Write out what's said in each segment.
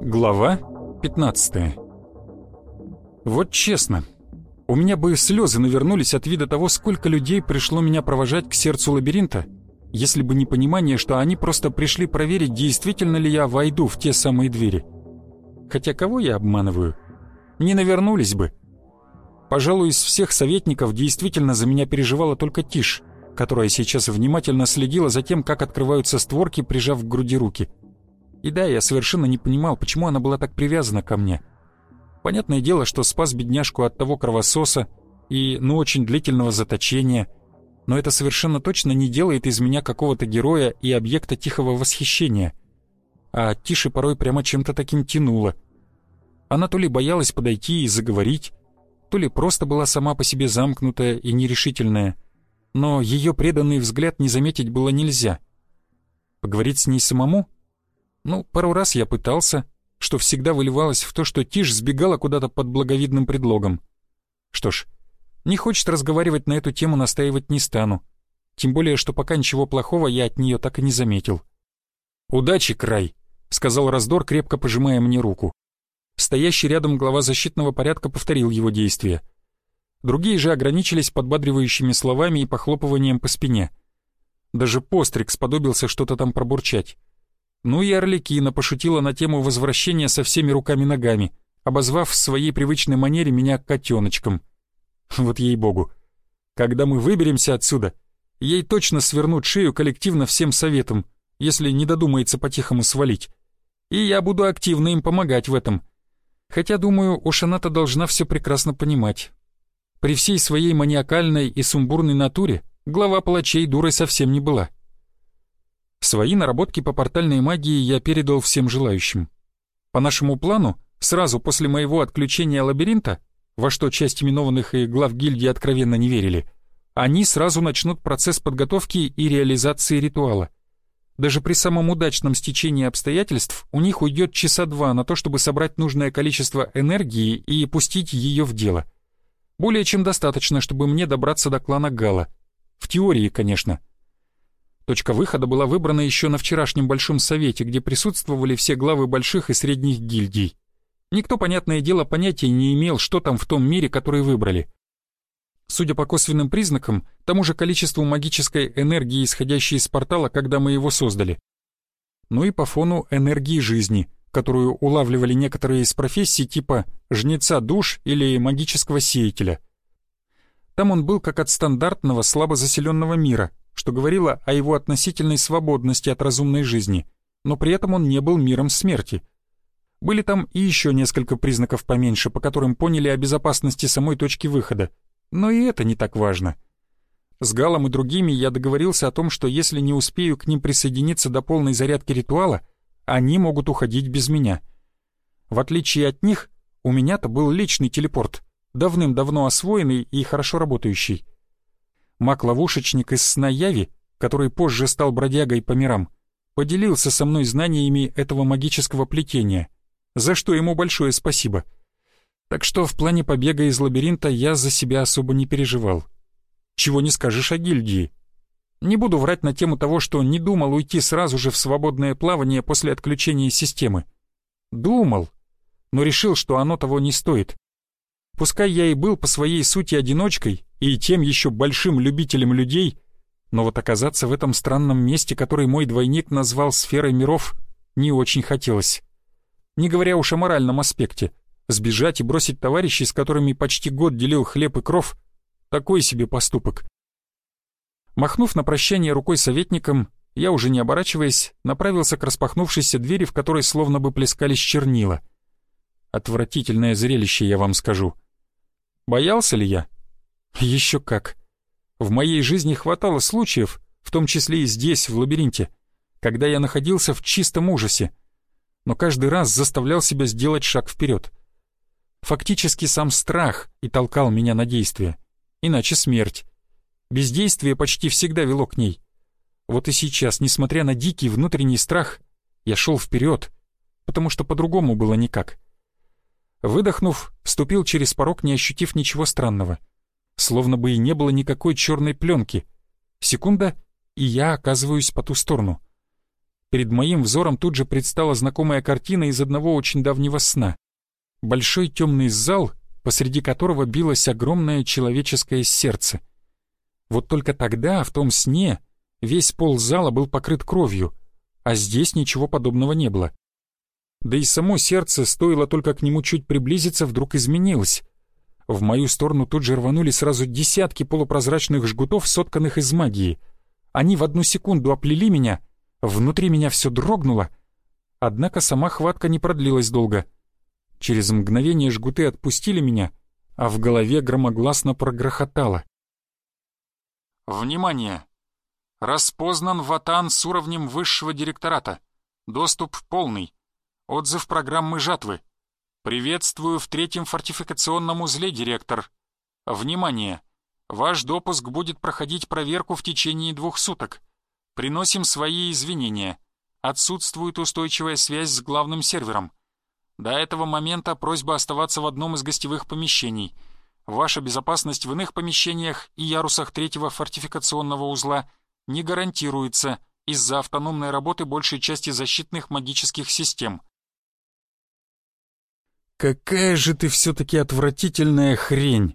Глава 15 Вот честно, у меня бы слезы навернулись от вида того, сколько людей пришло меня провожать к сердцу лабиринта, если бы не понимание, что они просто пришли проверить, действительно ли я войду в те самые двери. Хотя кого я обманываю? Не навернулись бы. Пожалуй, из всех советников действительно за меня переживала только Тиш, которая сейчас внимательно следила за тем, как открываются створки, прижав к груди руки. И да, я совершенно не понимал, почему она была так привязана ко мне. Понятное дело, что спас бедняжку от того кровососа и, ну, очень длительного заточения, но это совершенно точно не делает из меня какого-то героя и объекта тихого восхищения. А Тише порой прямо чем-то таким тянуло. Она то ли боялась подойти и заговорить, то ли просто была сама по себе замкнутая и нерешительная, но ее преданный взгляд не заметить было нельзя. Поговорить с ней самому — ну, пару раз я пытался, что всегда выливалось в то, что Тиш сбегала куда-то под благовидным предлогом. Что ж, не хочет разговаривать на эту тему, настаивать не стану. Тем более, что пока ничего плохого я от нее так и не заметил. «Удачи, край!» — сказал Раздор, крепко пожимая мне руку. Стоящий рядом глава защитного порядка повторил его действия. Другие же ограничились подбадривающими словами и похлопыванием по спине. Даже Пострик сподобился что-то там пробурчать. Ну и Орликина пошутила на тему возвращения со всеми руками-ногами, обозвав в своей привычной манере меня котеночком. Вот ей-богу. Когда мы выберемся отсюда, ей точно свернут шею коллективно всем советом, если не додумается по-тихому свалить. И я буду активно им помогать в этом. Хотя, думаю, уж она-то должна все прекрасно понимать. При всей своей маниакальной и сумбурной натуре глава палачей дурой совсем не была. Свои наработки по портальной магии я передал всем желающим. По нашему плану, сразу после моего отключения лабиринта, во что часть именованных и глав гильдии откровенно не верили, они сразу начнут процесс подготовки и реализации ритуала. Даже при самом удачном стечении обстоятельств у них уйдет часа два на то, чтобы собрать нужное количество энергии и пустить ее в дело. Более чем достаточно, чтобы мне добраться до клана Гала. В теории, конечно. Точка выхода была выбрана еще на вчерашнем Большом Совете, где присутствовали все главы больших и средних гильдий. Никто, понятное дело, понятия не имел, что там в том мире, который выбрали. Судя по косвенным признакам, тому же количеству магической энергии, исходящей из портала, когда мы его создали. Ну и по фону энергии жизни, которую улавливали некоторые из профессий типа жнеца душ или магического сеятеля. Там он был как от стандартного слабо заселенного мира, что говорило о его относительной свободности от разумной жизни, но при этом он не был миром смерти. Были там и еще несколько признаков поменьше, по которым поняли о безопасности самой точки выхода, но и это не так важно. С Галом и другими я договорился о том, что если не успею к ним присоединиться до полной зарядки ритуала, они могут уходить без меня. В отличие от них, у меня-то был личный телепорт, давным-давно освоенный и хорошо работающий маг-ловушечник из сна Яви, который позже стал бродягой по мирам, поделился со мной знаниями этого магического плетения, за что ему большое спасибо. Так что в плане побега из лабиринта я за себя особо не переживал. Чего не скажешь о гильдии. Не буду врать на тему того, что не думал уйти сразу же в свободное плавание после отключения системы. Думал, но решил, что оно того не стоит. Пускай я и был по своей сути одиночкой и тем еще большим любителем людей, но вот оказаться в этом странном месте, который мой двойник назвал сферой миров, не очень хотелось. Не говоря уж о моральном аспекте. Сбежать и бросить товарищей, с которыми почти год делил хлеб и кров, такой себе поступок. Махнув на прощание рукой советникам, я, уже не оборачиваясь, направился к распахнувшейся двери, в которой словно бы плескались чернила. Отвратительное зрелище, я вам скажу. Боялся ли я? Еще как. В моей жизни хватало случаев, в том числе и здесь, в лабиринте, когда я находился в чистом ужасе, но каждый раз заставлял себя сделать шаг вперед. Фактически сам страх и толкал меня на действие. Иначе смерть. Бездействие почти всегда вело к ней. Вот и сейчас, несмотря на дикий внутренний страх, я шел вперед, потому что по-другому было никак. Выдохнув, ступил через порог, не ощутив ничего странного. Словно бы и не было никакой черной пленки. Секунда, и я оказываюсь по ту сторону. Перед моим взором тут же предстала знакомая картина из одного очень давнего сна. Большой темный зал, посреди которого билось огромное человеческое сердце. Вот только тогда, в том сне, весь пол зала был покрыт кровью, а здесь ничего подобного не было. Да и само сердце, стоило только к нему чуть приблизиться, вдруг изменилось. В мою сторону тут же рванули сразу десятки полупрозрачных жгутов, сотканных из магии. Они в одну секунду оплели меня — Внутри меня все дрогнуло, однако сама хватка не продлилась долго. Через мгновение жгуты отпустили меня, а в голове громогласно прогрохотало. «Внимание! Распознан ватан с уровнем высшего директората. Доступ полный. Отзыв программы жатвы. Приветствую в третьем фортификационном узле, директор. Внимание! Ваш допуск будет проходить проверку в течение двух суток. Приносим свои извинения. Отсутствует устойчивая связь с главным сервером. До этого момента просьба оставаться в одном из гостевых помещений. Ваша безопасность в иных помещениях и ярусах третьего фортификационного узла не гарантируется из-за автономной работы большей части защитных магических систем. Какая же ты все-таки отвратительная хрень!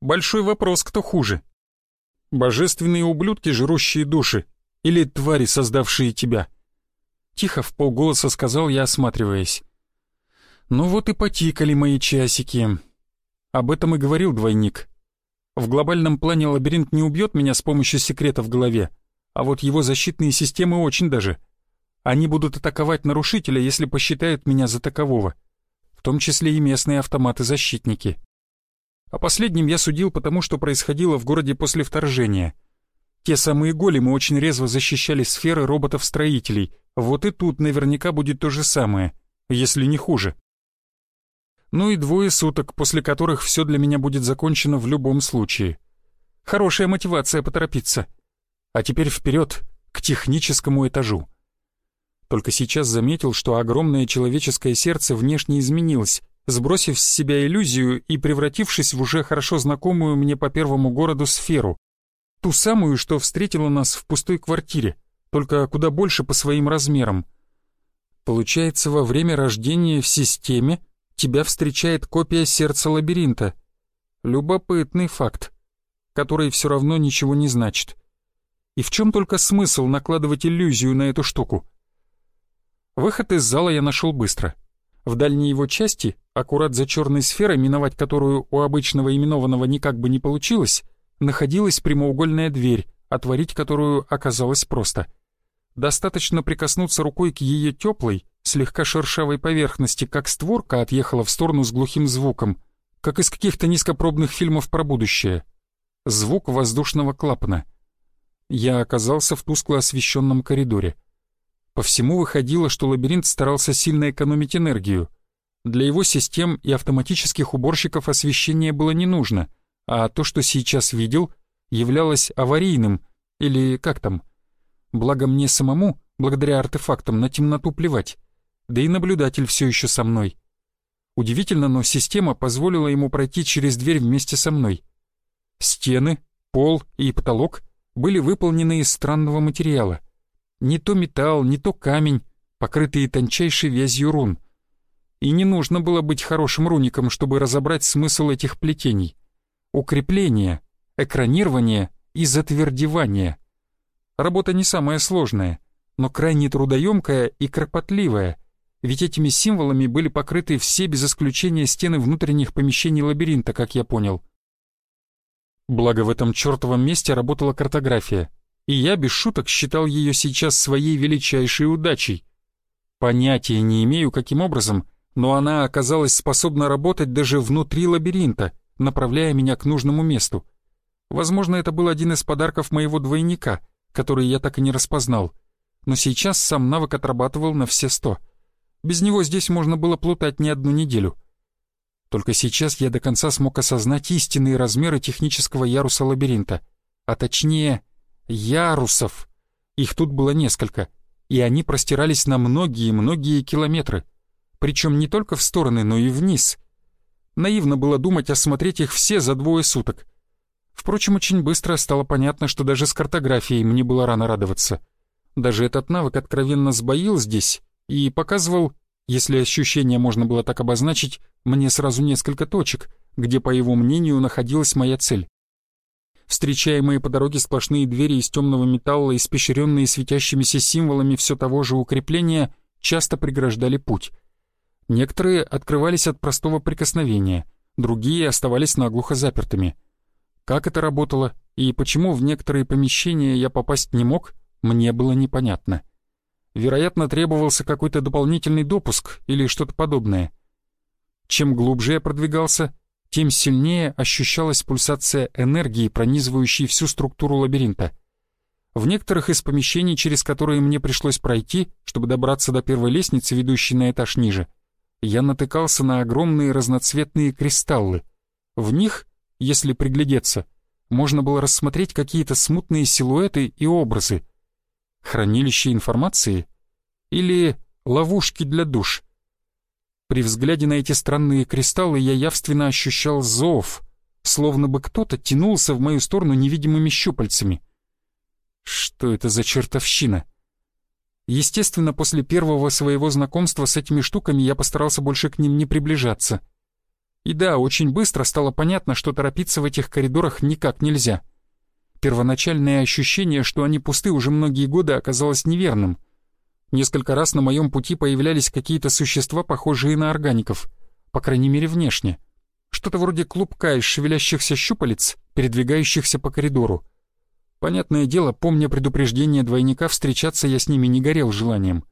Большой вопрос, кто хуже. Божественные ублюдки, жрущие души, или твари, создавшие тебя?» Тихо в полголоса сказал я, осматриваясь. «Ну вот и потикали мои часики». Об этом и говорил двойник. В глобальном плане лабиринт не убьет меня с помощью секрета в голове, а вот его защитные системы очень даже. Они будут атаковать нарушителя, если посчитают меня за такового, в том числе и местные автоматы-защитники. О последнем я судил потому, что происходило в городе после вторжения — те самые големы очень резво защищали сферы роботов-строителей. Вот и тут наверняка будет то же самое, если не хуже. Ну и двое суток, после которых все для меня будет закончено в любом случае. Хорошая мотивация поторопиться. А теперь вперед к техническому этажу. Только сейчас заметил, что огромное человеческое сердце внешне изменилось, сбросив с себя иллюзию и превратившись в уже хорошо знакомую мне по первому городу сферу, Ту самую, что встретила нас в пустой квартире, только куда больше по своим размерам. Получается, во время рождения в системе тебя встречает копия сердца лабиринта. Любопытный факт, который все равно ничего не значит. И в чем только смысл накладывать иллюзию на эту штуку? Выход из зала я нашел быстро. В дальней его части, аккурат за черной сферой, миновать которую у обычного именованного никак бы не получилось, находилась прямоугольная дверь, отворить которую оказалось просто. Достаточно прикоснуться рукой к ее теплой, слегка шершавой поверхности, как створка отъехала в сторону с глухим звуком, как из каких-то низкопробных фильмов про будущее. Звук воздушного клапана. Я оказался в тускло освещенном коридоре. По всему выходило, что лабиринт старался сильно экономить энергию. Для его систем и автоматических уборщиков освещение было не нужно — а то, что сейчас видел, являлось аварийным, или как там. Благо мне самому, благодаря артефактам, на темноту плевать, да и наблюдатель все еще со мной. Удивительно, но система позволила ему пройти через дверь вместе со мной. Стены, пол и потолок были выполнены из странного материала. Не то металл, не то камень, покрытые тончайшей вязью рун. И не нужно было быть хорошим руником, чтобы разобрать смысл этих плетений укрепление, экранирование и затвердевание. Работа не самая сложная, но крайне трудоемкая и кропотливая, ведь этими символами были покрыты все без исключения стены внутренних помещений лабиринта, как я понял. Благо в этом чертовом месте работала картография, и я без шуток считал ее сейчас своей величайшей удачей. Понятия не имею, каким образом, но она оказалась способна работать даже внутри лабиринта — направляя меня к нужному месту. Возможно, это был один из подарков моего двойника, который я так и не распознал. Но сейчас сам навык отрабатывал на все сто. Без него здесь можно было плутать не одну неделю. Только сейчас я до конца смог осознать истинные размеры технического яруса лабиринта, а точнее, ярусов. Их тут было несколько, и они простирались на многие-многие километры, причем не только в стороны, но и вниз. Наивно было думать осмотреть их все за двое суток. Впрочем, очень быстро стало понятно, что даже с картографией мне было рано радоваться. Даже этот навык откровенно сбоил здесь и показывал если ощущение можно было так обозначить, мне сразу несколько точек, где, по его мнению, находилась моя цель. Встречаемые по дороге сплошные двери из темного металла, испещренные светящимися символами все того же укрепления, часто преграждали путь. Некоторые открывались от простого прикосновения, другие оставались наглухо запертыми. Как это работало и почему в некоторые помещения я попасть не мог, мне было непонятно. Вероятно, требовался какой-то дополнительный допуск или что-то подобное. Чем глубже я продвигался, тем сильнее ощущалась пульсация энергии, пронизывающей всю структуру лабиринта. В некоторых из помещений, через которые мне пришлось пройти, чтобы добраться до первой лестницы, ведущей на этаж ниже, я натыкался на огромные разноцветные кристаллы. В них, если приглядеться, можно было рассмотреть какие-то смутные силуэты и образы, Хранилище информации? Или ловушки для душ? При взгляде на эти странные кристаллы я явственно ощущал зов, словно бы кто-то тянулся в мою сторону невидимыми щупальцами. Что это за чертовщина? Естественно, после первого своего знакомства с этими штуками я постарался больше к ним не приближаться. И да, очень быстро стало понятно, что торопиться в этих коридорах никак нельзя. Первоначальное ощущение, что они пусты уже многие годы, оказалось неверным. Несколько раз на моем пути появлялись какие-то существа, похожие на органиков, по крайней мере внешне. Что-то вроде клубка из шевелящихся щупалец, передвигающихся по коридору. Понятное дело, помня предупреждение двойника, встречаться я с ними не горел желанием.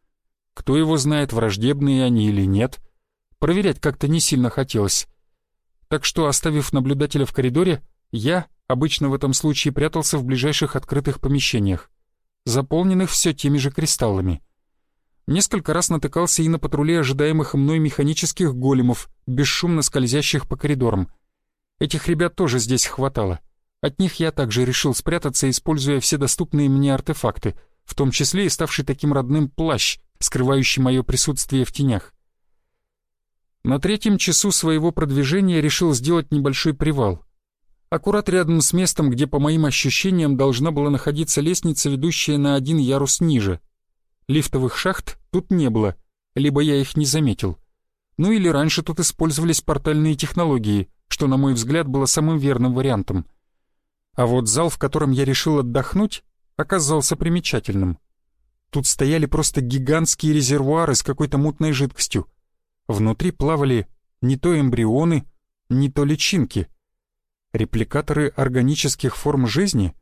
Кто его знает, враждебные они или нет. Проверять как-то не сильно хотелось. Так что, оставив наблюдателя в коридоре, я, Обычно в этом случае прятался в ближайших открытых помещениях, заполненных все теми же кристаллами. Несколько раз натыкался и на патруле ожидаемых мной механических големов, бесшумно скользящих по коридорам. Этих ребят тоже здесь хватало. От них я также решил спрятаться, используя все доступные мне артефакты, в том числе и ставший таким родным плащ, скрывающий мое присутствие в тенях. На третьем часу своего продвижения решил сделать небольшой привал — аккурат рядом с местом, где, по моим ощущениям, должна была находиться лестница, ведущая на один ярус ниже. Лифтовых шахт тут не было, либо я их не заметил. Ну или раньше тут использовались портальные технологии, что, на мой взгляд, было самым верным вариантом. А вот зал, в котором я решил отдохнуть, оказался примечательным. Тут стояли просто гигантские резервуары с какой-то мутной жидкостью. Внутри плавали не то эмбрионы, не то личинки — Репликаторы органических форм жизни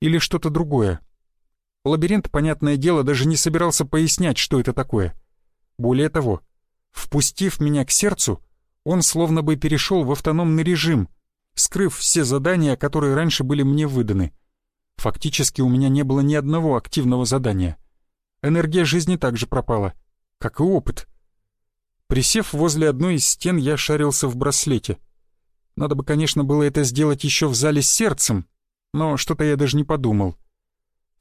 или что-то другое? Лабиринт, понятное дело, даже не собирался пояснять, что это такое. Более того, впустив меня к сердцу, он словно бы перешел в автономный режим, скрыв все задания, которые раньше были мне выданы. Фактически у меня не было ни одного активного задания. Энергия жизни также пропала, как и опыт. Присев возле одной из стен, я шарился в браслете — надо бы, конечно, было это сделать еще в зале с сердцем, но что-то я даже не подумал.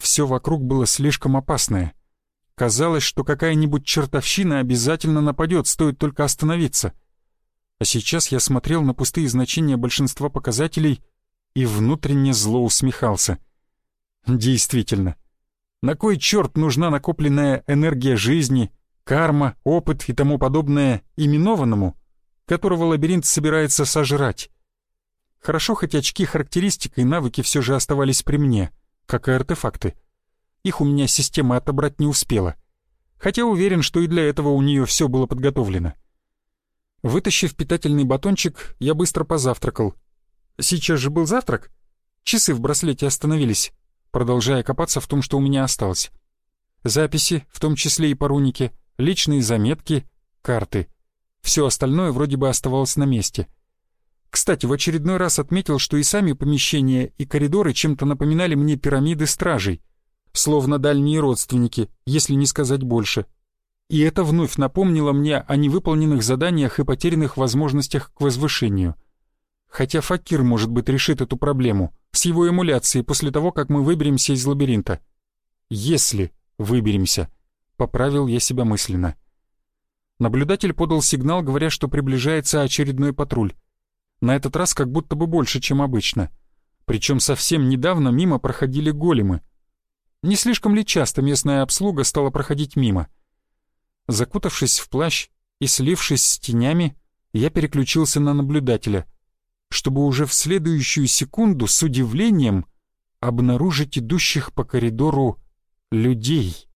Все вокруг было слишком опасное. Казалось, что какая-нибудь чертовщина обязательно нападет, стоит только остановиться. А сейчас я смотрел на пустые значения большинства показателей и внутренне зло усмехался. Действительно, на кой черт нужна накопленная энергия жизни, карма, опыт и тому подобное именованному, которого лабиринт собирается сожрать. Хорошо, хоть очки характеристик и навыки все же оставались при мне, как и артефакты. Их у меня система отобрать не успела. Хотя уверен, что и для этого у нее все было подготовлено. Вытащив питательный батончик, я быстро позавтракал. Сейчас же был завтрак. Часы в браслете остановились, продолжая копаться в том, что у меня осталось. Записи, в том числе и по рунике, личные заметки, карты — все остальное вроде бы оставалось на месте. Кстати, в очередной раз отметил, что и сами помещения, и коридоры чем-то напоминали мне пирамиды стражей, словно дальние родственники, если не сказать больше. И это вновь напомнило мне о невыполненных заданиях и потерянных возможностях к возвышению. Хотя Факир, может быть, решит эту проблему с его эмуляцией после того, как мы выберемся из лабиринта. Если выберемся, поправил я себя мысленно. Наблюдатель подал сигнал, говоря, что приближается очередной патруль. На этот раз как будто бы больше, чем обычно. Причем совсем недавно мимо проходили големы. Не слишком ли часто местная обслуга стала проходить мимо? Закутавшись в плащ и слившись с тенями, я переключился на наблюдателя, чтобы уже в следующую секунду с удивлением обнаружить идущих по коридору людей.